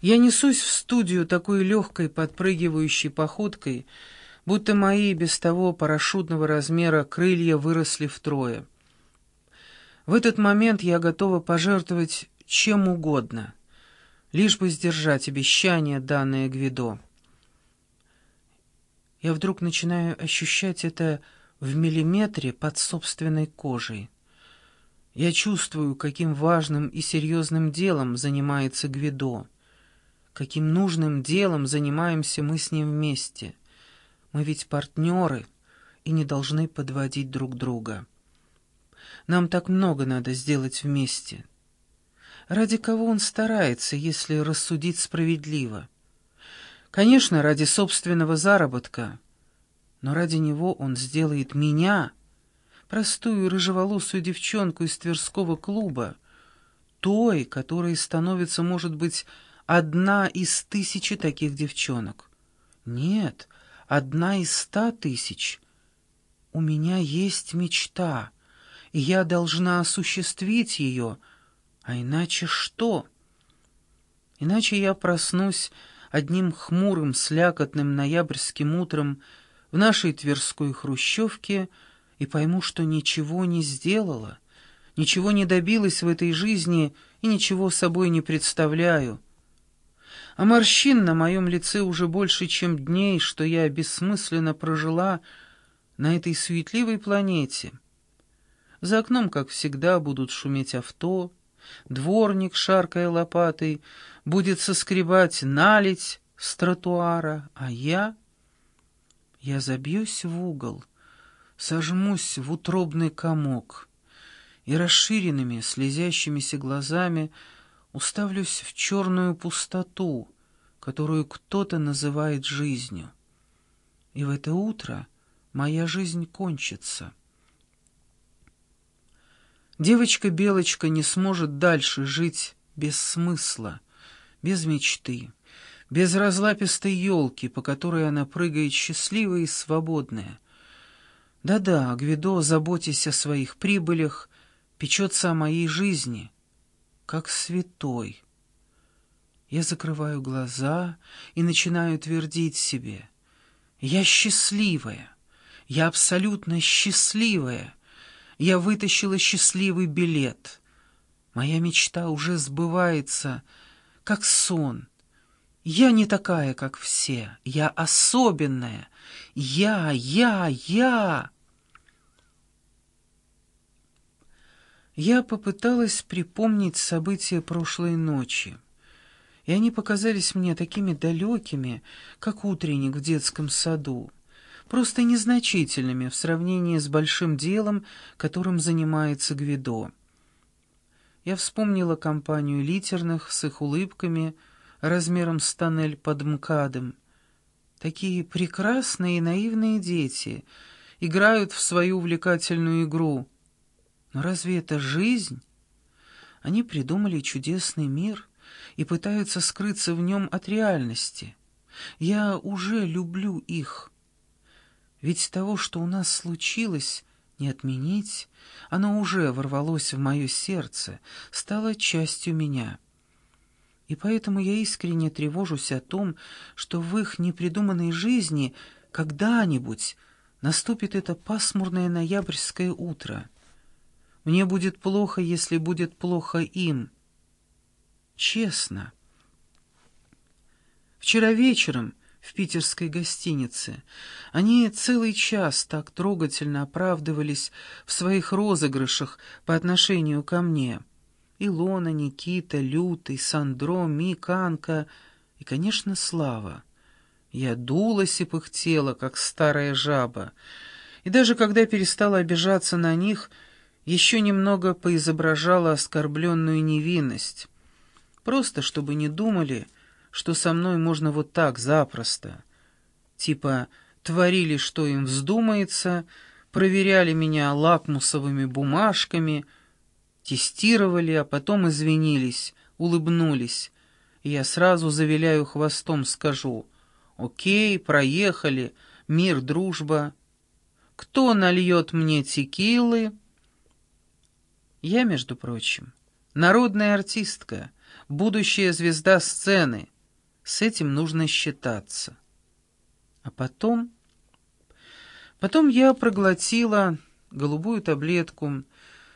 Я несусь в студию такой легкой подпрыгивающей походкой, будто мои без того парашютного размера крылья выросли втрое. В этот момент я готова пожертвовать чем угодно, лишь бы сдержать обещание, данное Гвидо. Я вдруг начинаю ощущать это в миллиметре под собственной кожей. Я чувствую, каким важным и серьезным делом занимается Гвидо, каким нужным делом занимаемся мы с ним вместе. Мы ведь партнеры и не должны подводить друг друга. Нам так много надо сделать вместе. Ради кого он старается, если рассудить справедливо? Конечно, ради собственного заработка, но ради него он сделает меня, простую рыжеволосую девчонку из Тверского клуба, той, которой становится, может быть, одна из тысячи таких девчонок. Нет, одна из ста тысяч. У меня есть мечта — и я должна осуществить ее, а иначе что? Иначе я проснусь одним хмурым, слякотным ноябрьским утром в нашей Тверской хрущевке и пойму, что ничего не сделала, ничего не добилась в этой жизни и ничего собой не представляю. А морщин на моем лице уже больше, чем дней, что я бессмысленно прожила на этой суетливой планете — за окном, как всегда, будут шуметь авто, дворник, шаркая лопатой, будет соскребать налить с тротуара, а я... Я забьюсь в угол, сожмусь в утробный комок и расширенными, слезящимися глазами уставлюсь в черную пустоту, которую кто-то называет жизнью. И в это утро моя жизнь кончится. Девочка-белочка не сможет дальше жить без смысла, без мечты, без разлапистой елки, по которой она прыгает счастливая и свободная. Да-да, Гвидо, заботясь о своих прибылях, печется о моей жизни, как святой. Я закрываю глаза и начинаю твердить себе. Я счастливая, я абсолютно счастливая я вытащила счастливый билет. Моя мечта уже сбывается, как сон. Я не такая, как все. Я особенная. Я, я, я. Я попыталась припомнить события прошлой ночи, и они показались мне такими далекими, как утренник в детском саду просто незначительными в сравнении с большим делом, которым занимается Гвидо. Я вспомнила компанию литерных с их улыбками размером с тоннель под МКАДом. Такие прекрасные и наивные дети играют в свою увлекательную игру. Но разве это жизнь? Они придумали чудесный мир и пытаются скрыться в нем от реальности. Я уже люблю их. Ведь того, что у нас случилось, не отменить, оно уже ворвалось в мое сердце, стало частью меня. И поэтому я искренне тревожусь о том, что в их непридуманной жизни когда-нибудь наступит это пасмурное ноябрьское утро. Мне будет плохо, если будет плохо им. Честно. Вчера вечером в питерской гостинице. Они целый час так трогательно оправдывались в своих розыгрышах по отношению ко мне. Илона, Никита, Лютый, Сандро, Миканка и, конечно, Слава. Я дулась и пыхтела, как старая жаба, и даже когда перестала обижаться на них, еще немного поизображала оскорбленную невинность. Просто чтобы не думали, что со мной можно вот так запросто. Типа творили, что им вздумается, проверяли меня лакмусовыми бумажками, тестировали, а потом извинились, улыбнулись. И я сразу завиляю хвостом, скажу «Окей, проехали, мир, дружба. Кто нальет мне текилы?» Я, между прочим, народная артистка — будущая звезда сцены. С этим нужно считаться. А потом... Потом я проглотила голубую таблетку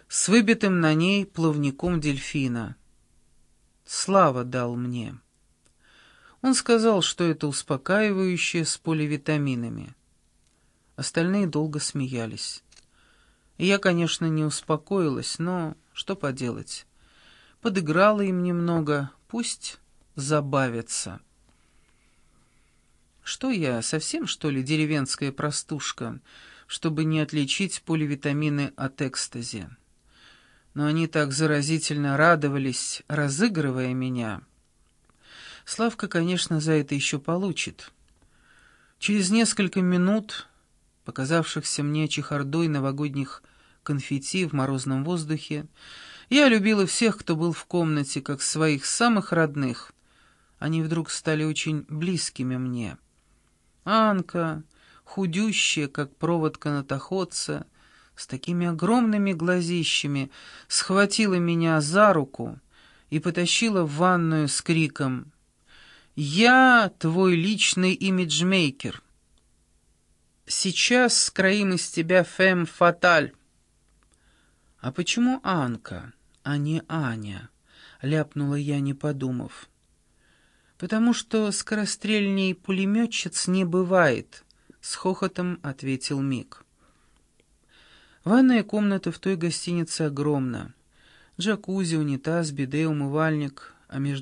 с выбитым на ней плавником дельфина. Слава дал мне. Он сказал, что это успокаивающее с поливитаминами. Остальные долго смеялись. Я, конечно, не успокоилась, но что поделать. Подыграла им немного, пусть забавятся. Что я, совсем, что ли, деревенская простушка, чтобы не отличить поливитамины от экстази? Но они так заразительно радовались, разыгрывая меня. Славка, конечно, за это еще получит. Через несколько минут, показавшихся мне чехардой новогодних конфетти в морозном воздухе. Я любила всех, кто был в комнате, как своих самых родных. Они вдруг стали очень близкими мне. Анка, худющая, как провод канатоходца, с такими огромными глазищами, схватила меня за руку и потащила в ванную с криком «Я твой личный имиджмейкер. Сейчас скроим из тебя фэм фаталь». «А почему Анка, а не Аня?» — ляпнула я, не подумав. «Потому что скорострельней пулеметчиц не бывает», — с хохотом ответил Мик. Ванная комната в той гостинице огромна. Джакузи, унитаз, биде, умывальник, а между